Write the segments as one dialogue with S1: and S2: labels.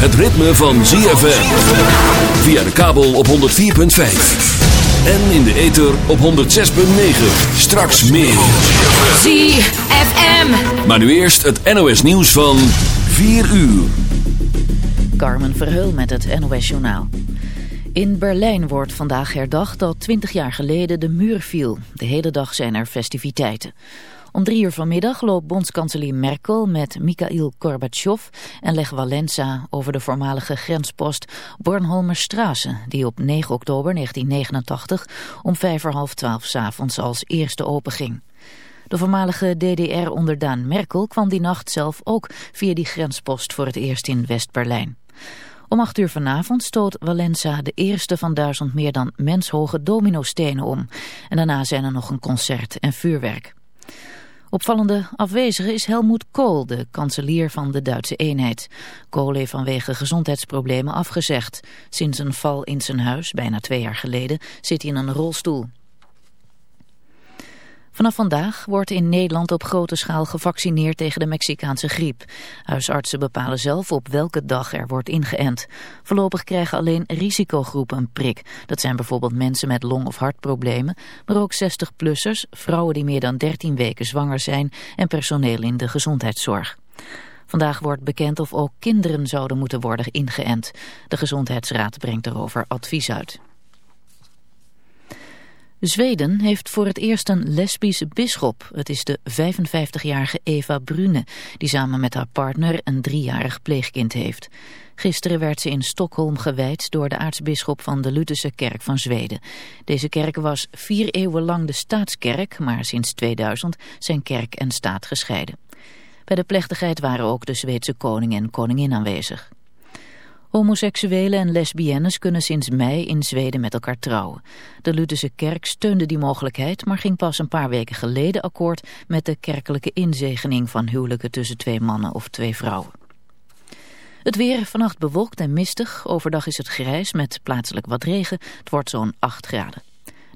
S1: het ritme van ZFM. Via de kabel op 104.5. En in de ether op 106.9. Straks meer.
S2: ZFM.
S1: Maar nu eerst het NOS nieuws van 4 uur.
S3: Carmen Verheul met het NOS Journaal. In Berlijn wordt vandaag herdacht dat 20 jaar geleden de muur viel. De hele dag zijn er festiviteiten. Om drie uur vanmiddag loopt bondskanselier Merkel met Mikhail Gorbachev en Lech Walensa over de voormalige grenspost Bornholmerstraße, die op 9 oktober 1989 om vijf voor half twaalf s'avonds als eerste openging. De voormalige DDR-onderdaan Merkel kwam die nacht zelf ook via die grenspost voor het eerst in West-Berlijn. Om acht uur vanavond stoot Valenza de eerste van duizend meer dan menshoge dominostenen om. En daarna zijn er nog een concert en vuurwerk. Opvallende afwezige is Helmoet Kool, de kanselier van de Duitse eenheid. Kool heeft vanwege gezondheidsproblemen afgezegd. Sinds een val in zijn huis, bijna twee jaar geleden, zit hij in een rolstoel. Vanaf vandaag wordt in Nederland op grote schaal gevaccineerd tegen de Mexicaanse griep. Huisartsen bepalen zelf op welke dag er wordt ingeënt. Voorlopig krijgen alleen risicogroepen een prik. Dat zijn bijvoorbeeld mensen met long- of hartproblemen, maar ook 60-plussers, vrouwen die meer dan 13 weken zwanger zijn en personeel in de gezondheidszorg. Vandaag wordt bekend of ook kinderen zouden moeten worden ingeënt. De Gezondheidsraad brengt erover advies uit. Zweden heeft voor het eerst een lesbische bisschop. Het is de 55-jarige Eva Brune, die samen met haar partner een driejarig pleegkind heeft. Gisteren werd ze in Stockholm gewijd door de aartsbisschop van de Lutherse kerk van Zweden. Deze kerk was vier eeuwen lang de staatskerk, maar sinds 2000 zijn kerk en staat gescheiden. Bij de plechtigheid waren ook de Zweedse koning en koningin aanwezig. Homoseksuelen en lesbiennes kunnen sinds mei in Zweden met elkaar trouwen. De Lutherse kerk steunde die mogelijkheid, maar ging pas een paar weken geleden akkoord met de kerkelijke inzegening van huwelijken tussen twee mannen of twee vrouwen. Het weer vannacht bewolkt en mistig. Overdag is het grijs met plaatselijk wat regen. Het wordt zo'n 8 graden.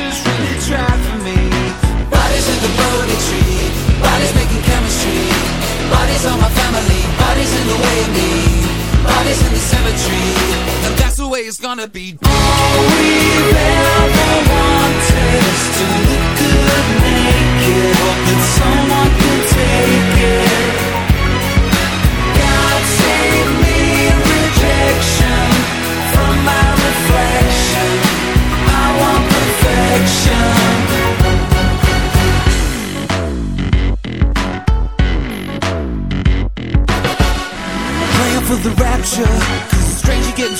S4: Jesus really for me. Bodies in the Bodhi tree, bodies making chemistry. Bodies on my family, bodies in the way of me. Bodies in the cemetery, and that's the way it's gonna be. All we've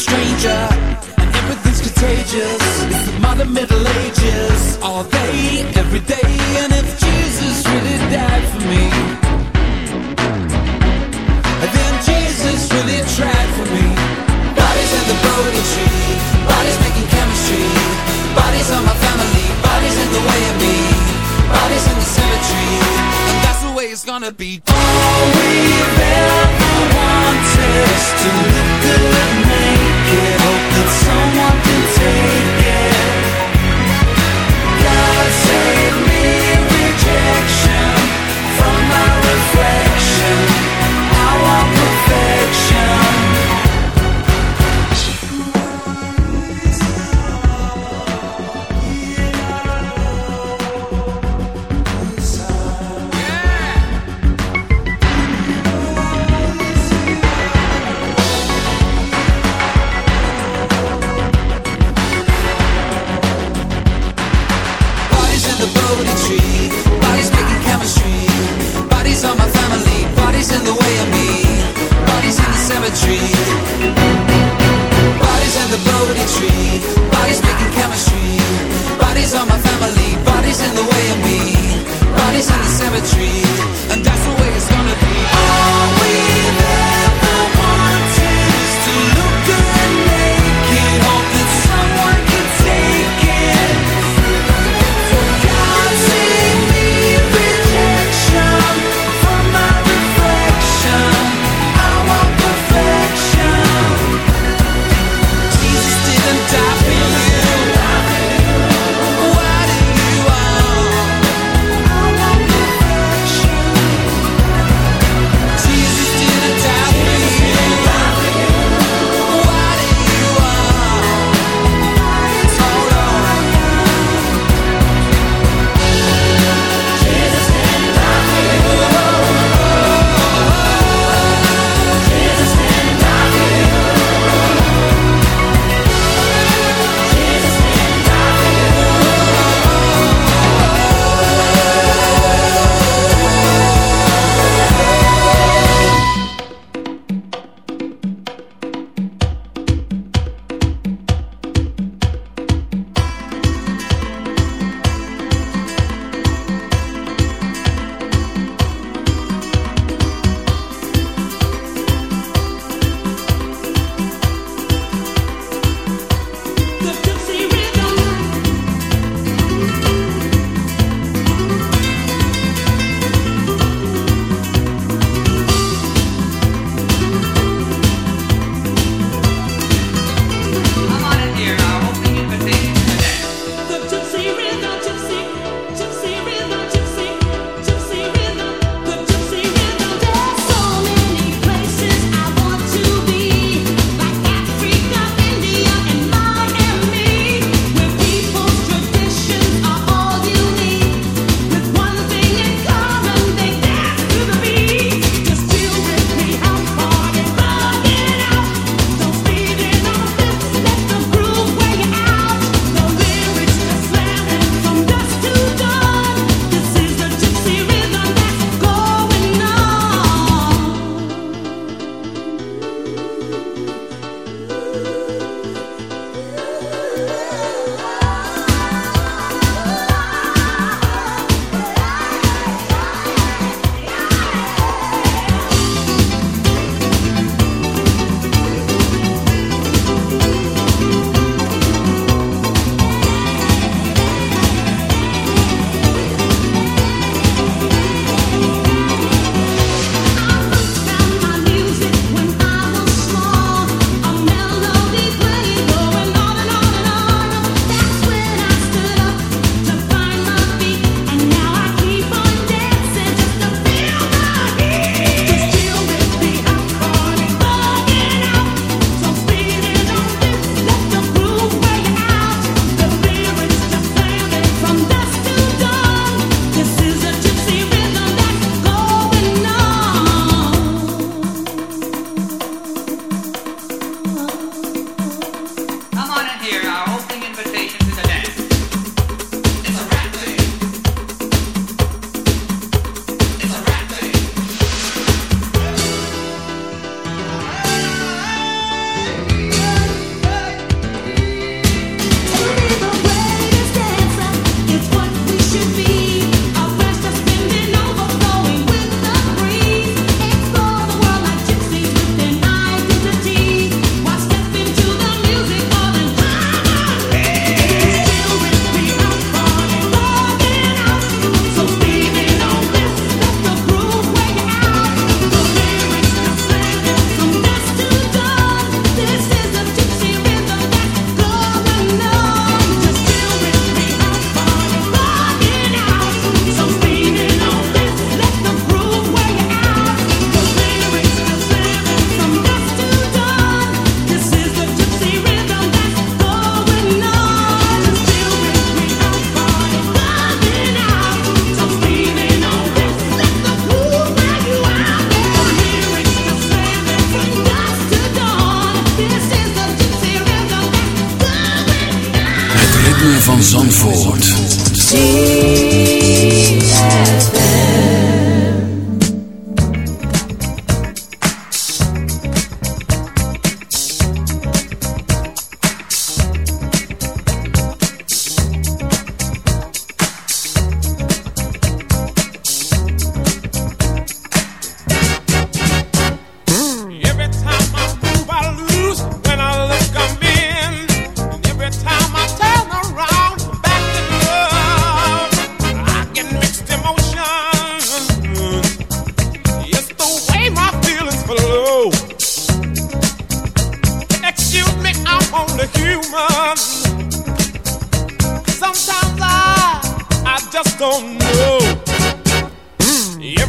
S4: stranger and everything's contagious. It's the modern Middle Ages, all day,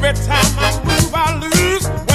S4: Every time I
S2: move, I lose.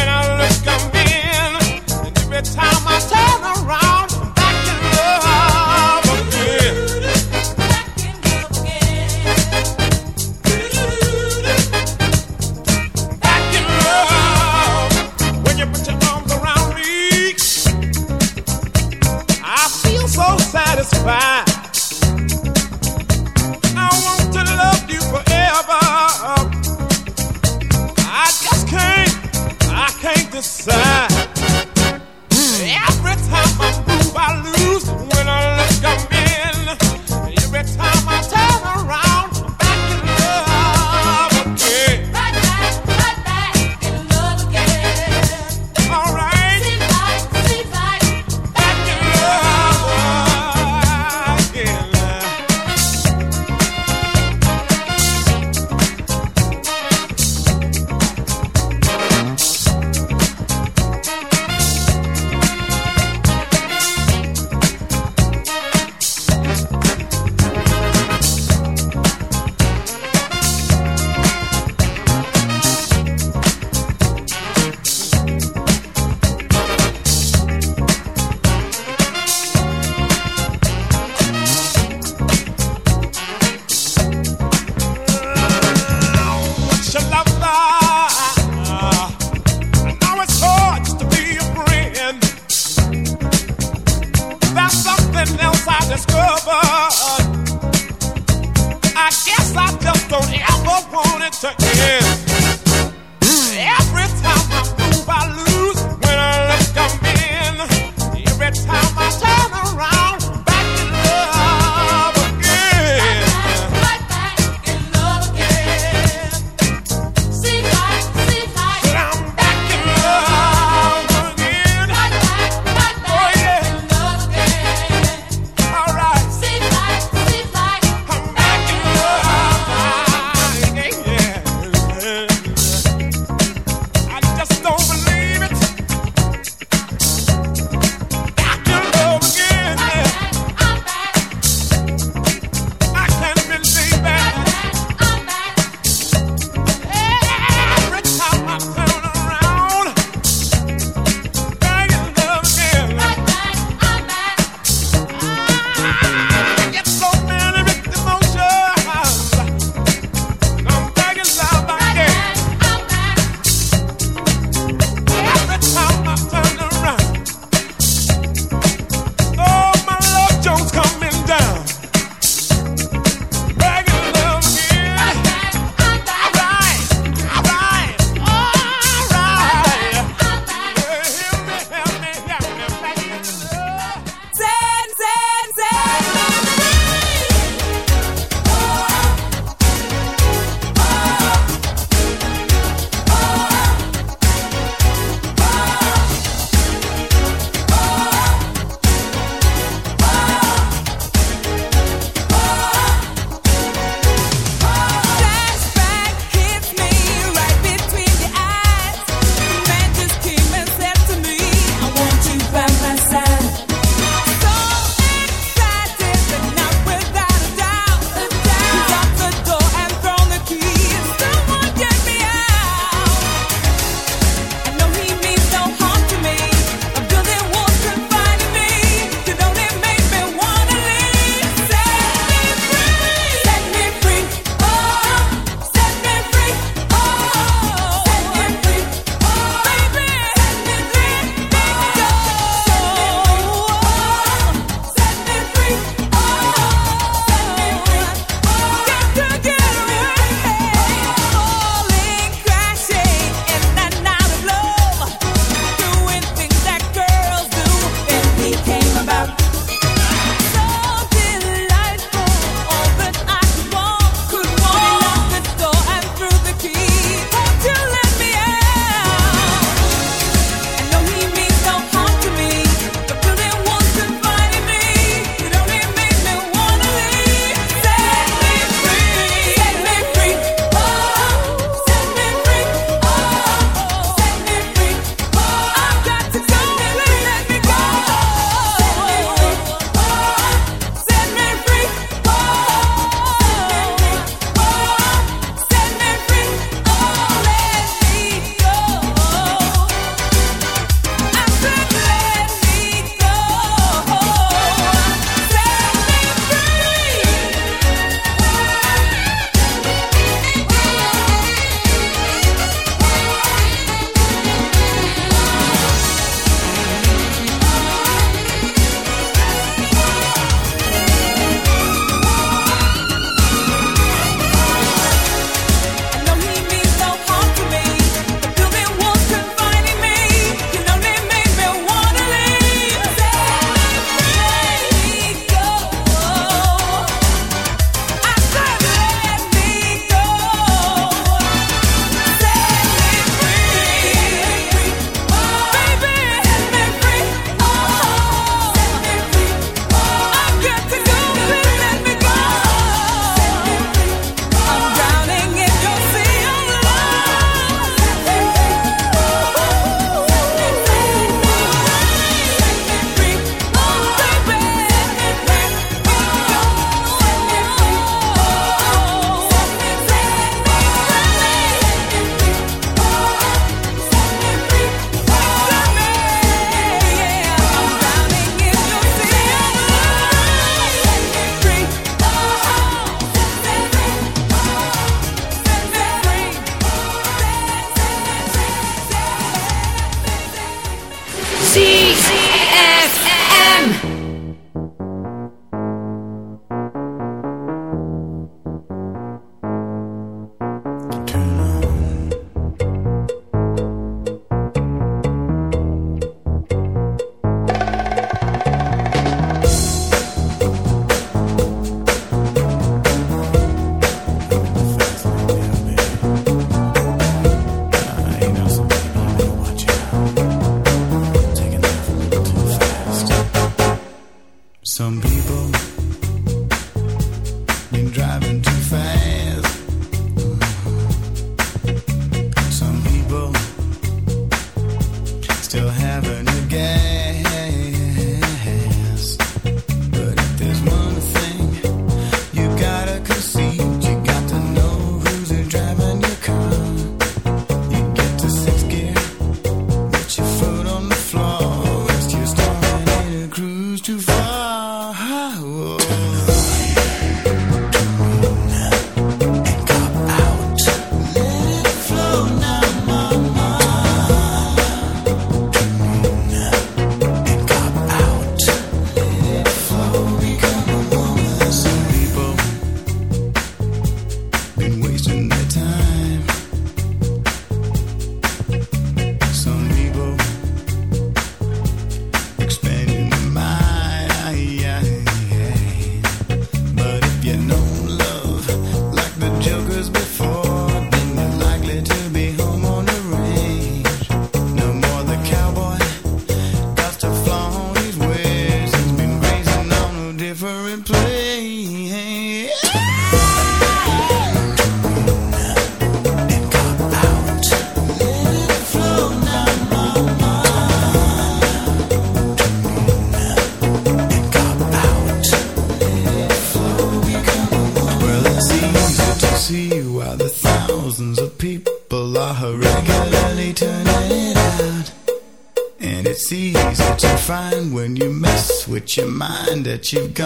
S2: you've got.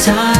S5: time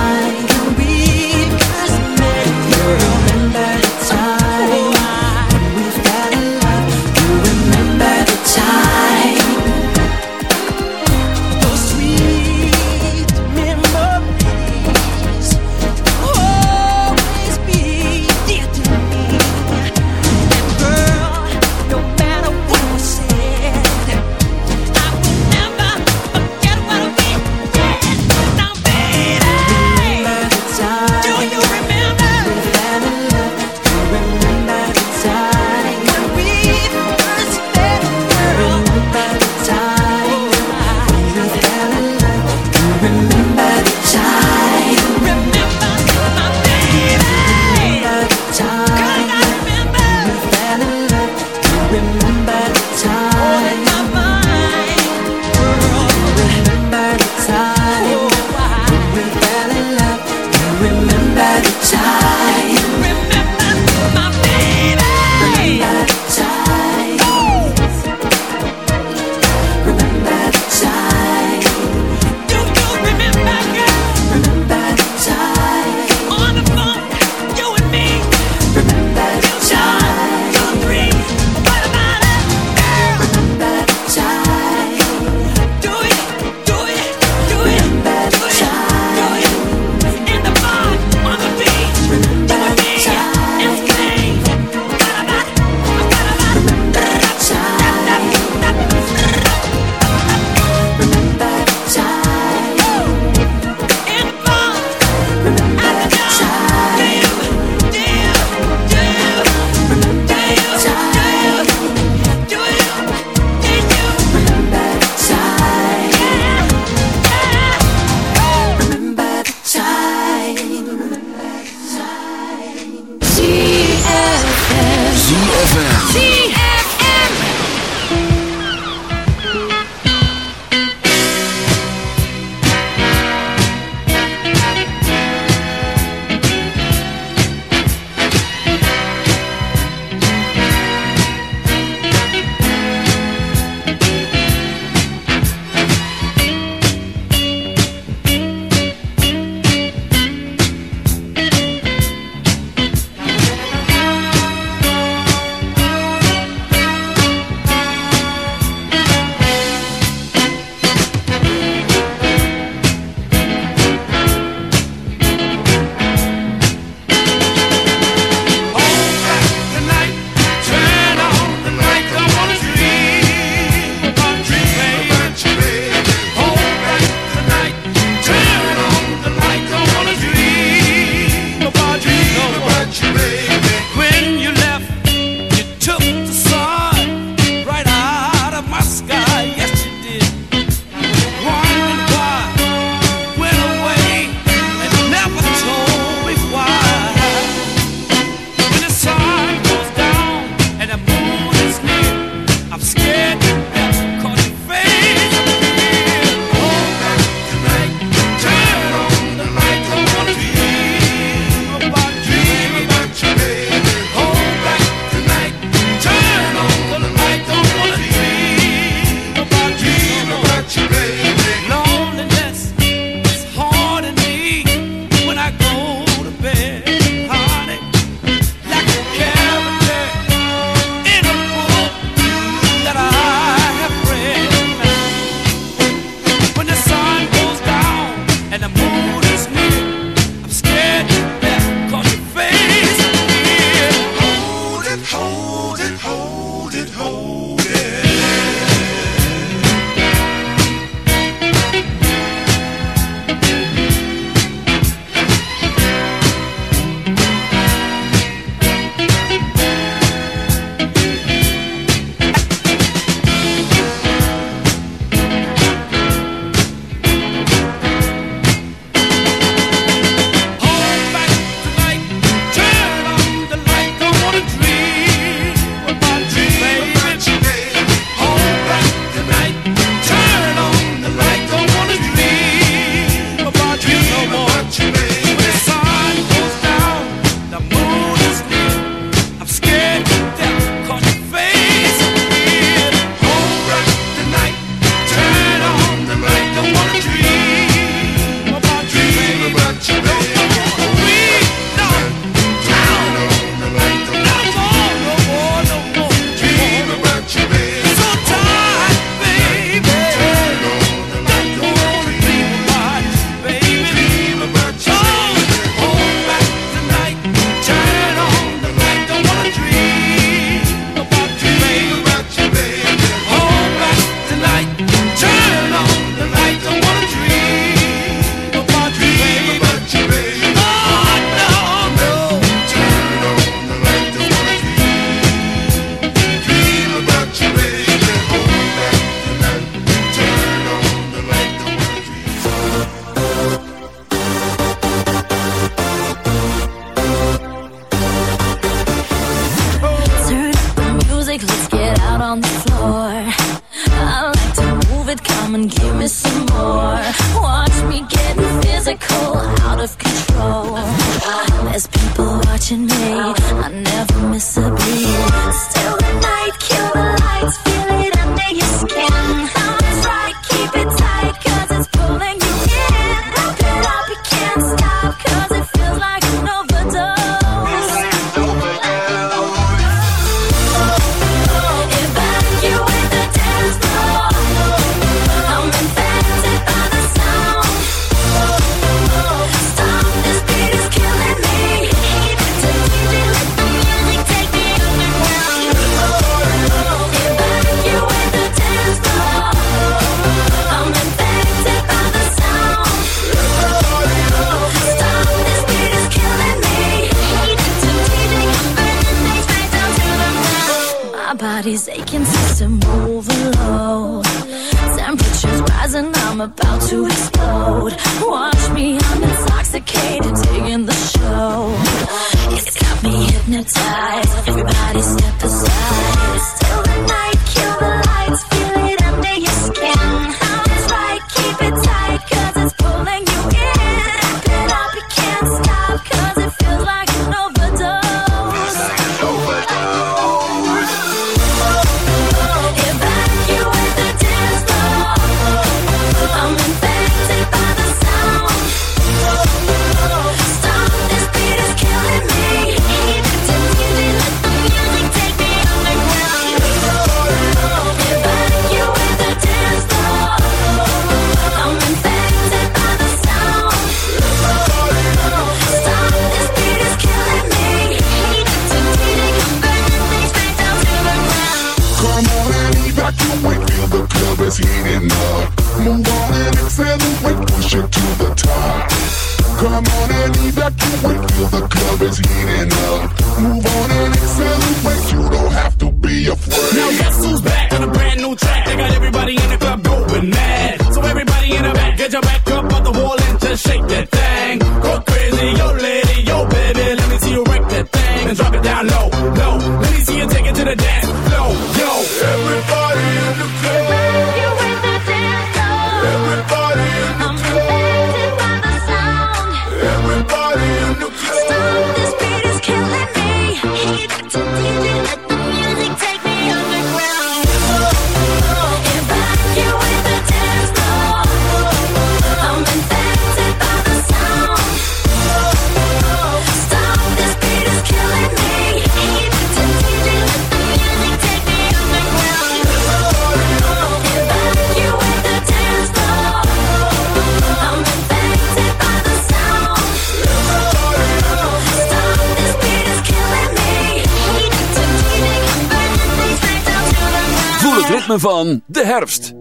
S5: herfst.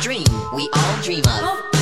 S5: dream
S6: we all dream of.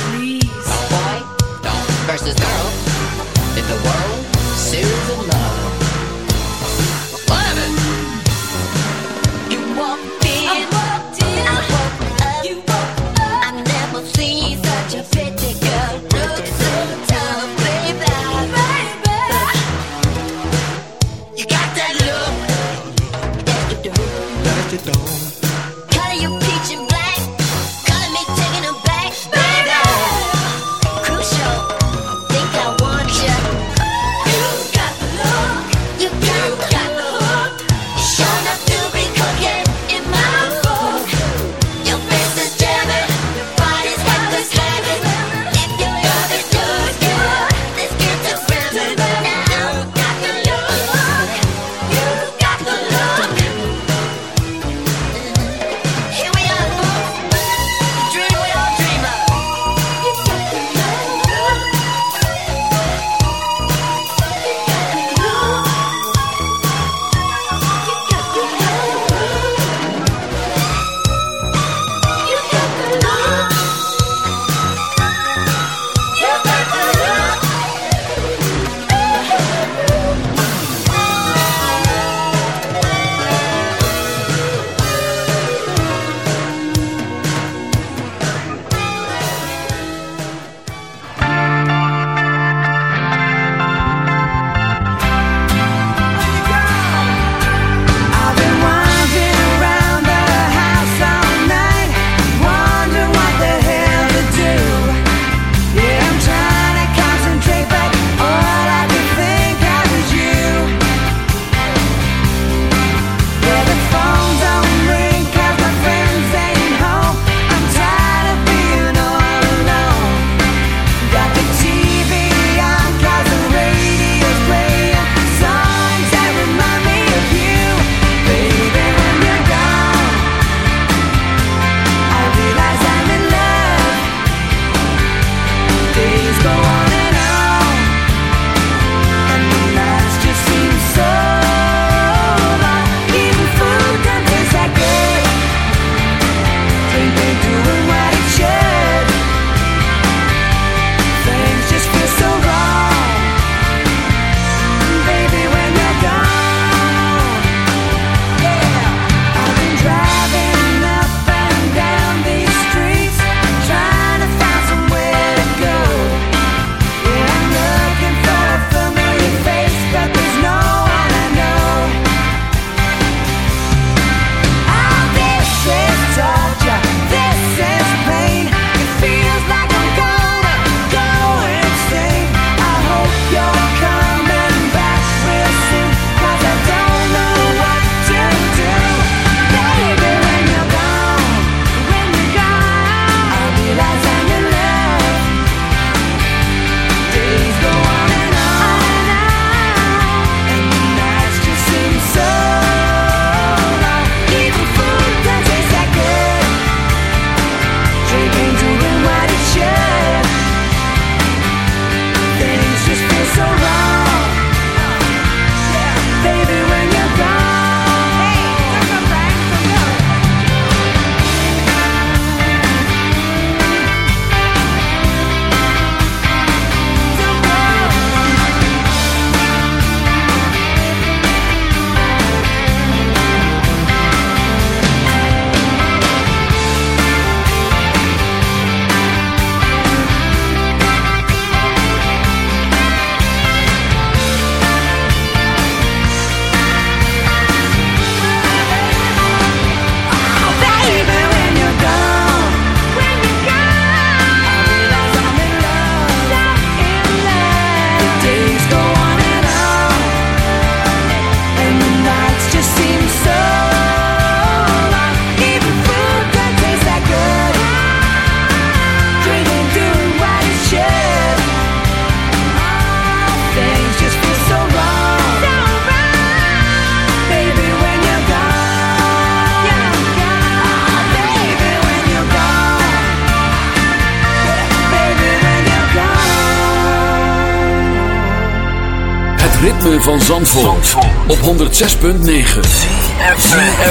S7: Op 106.9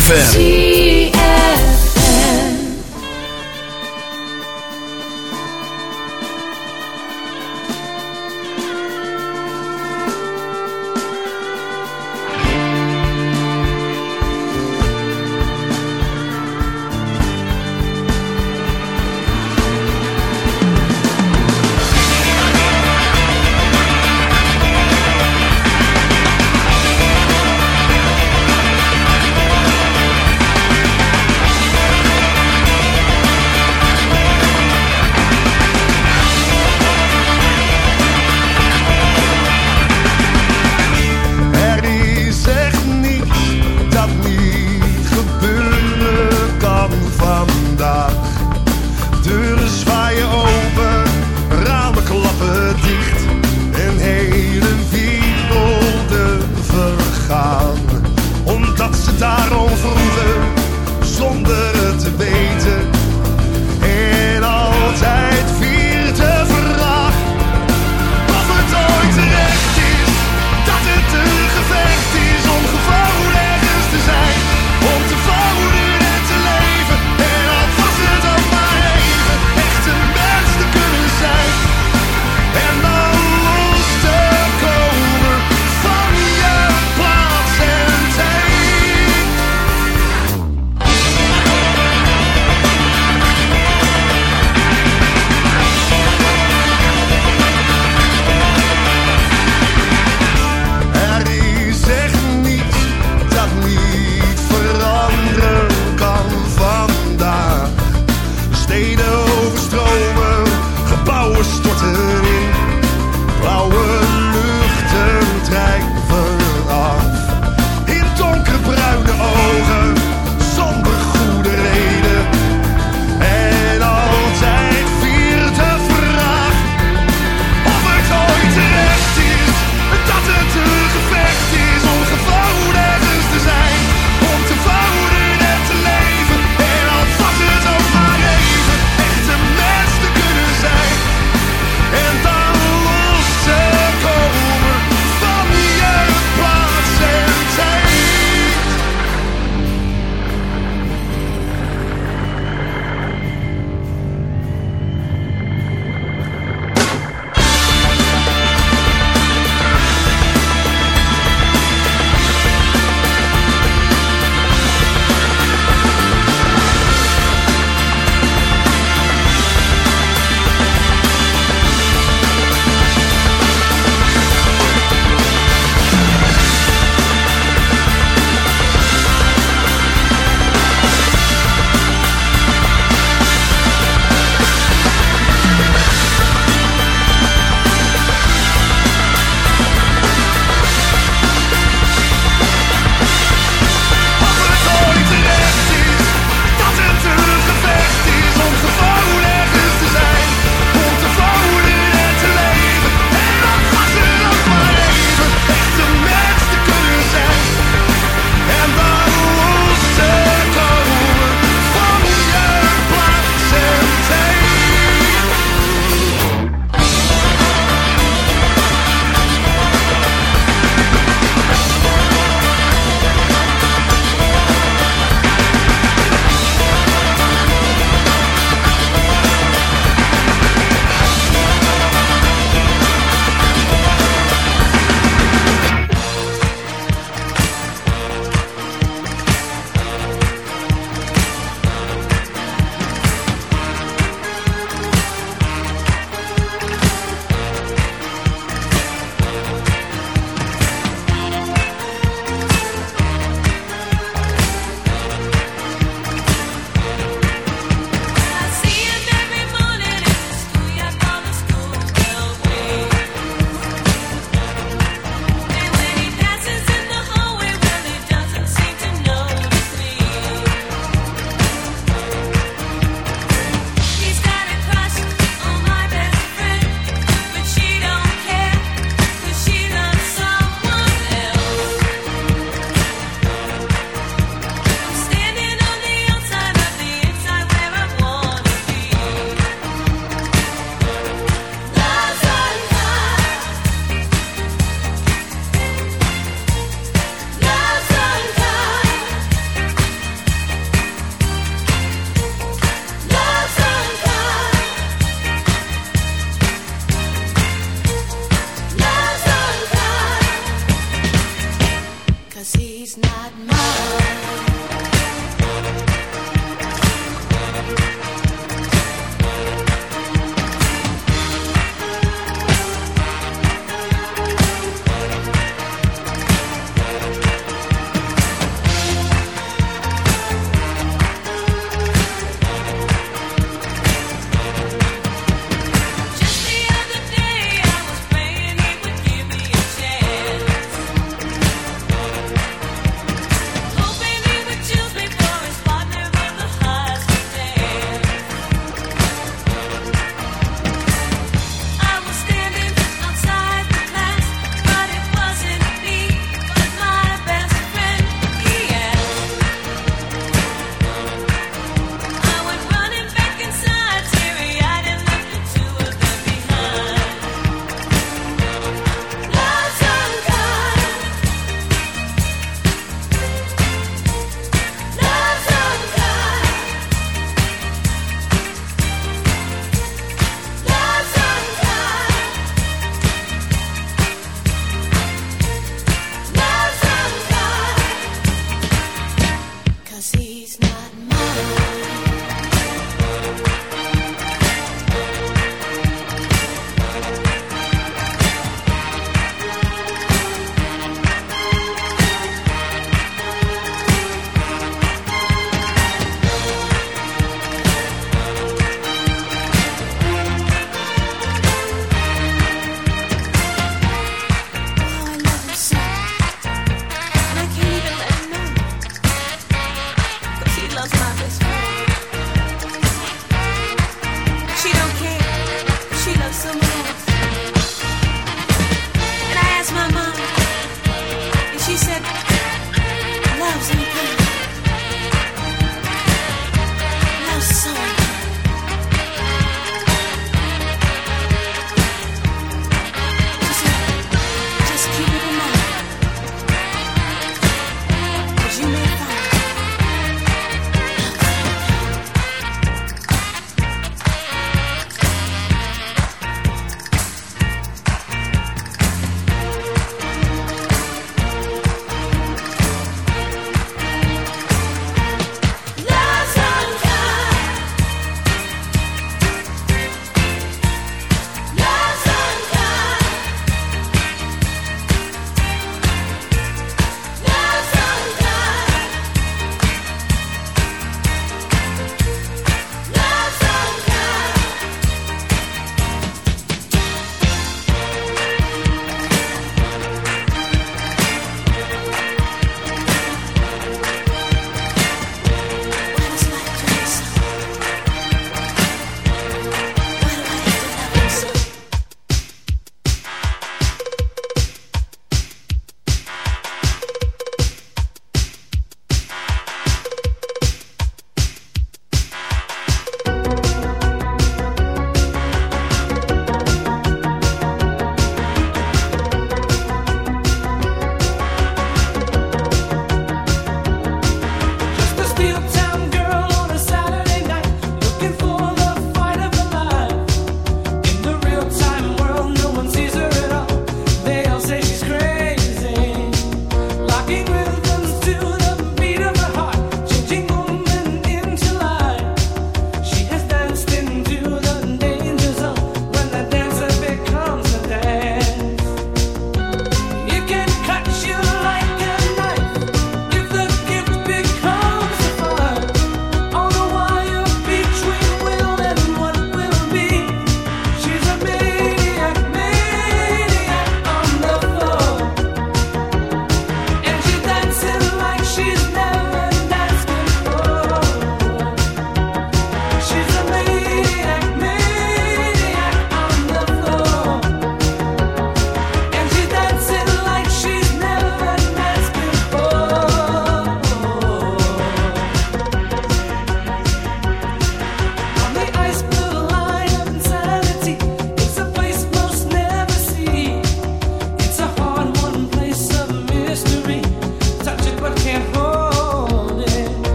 S7: FM.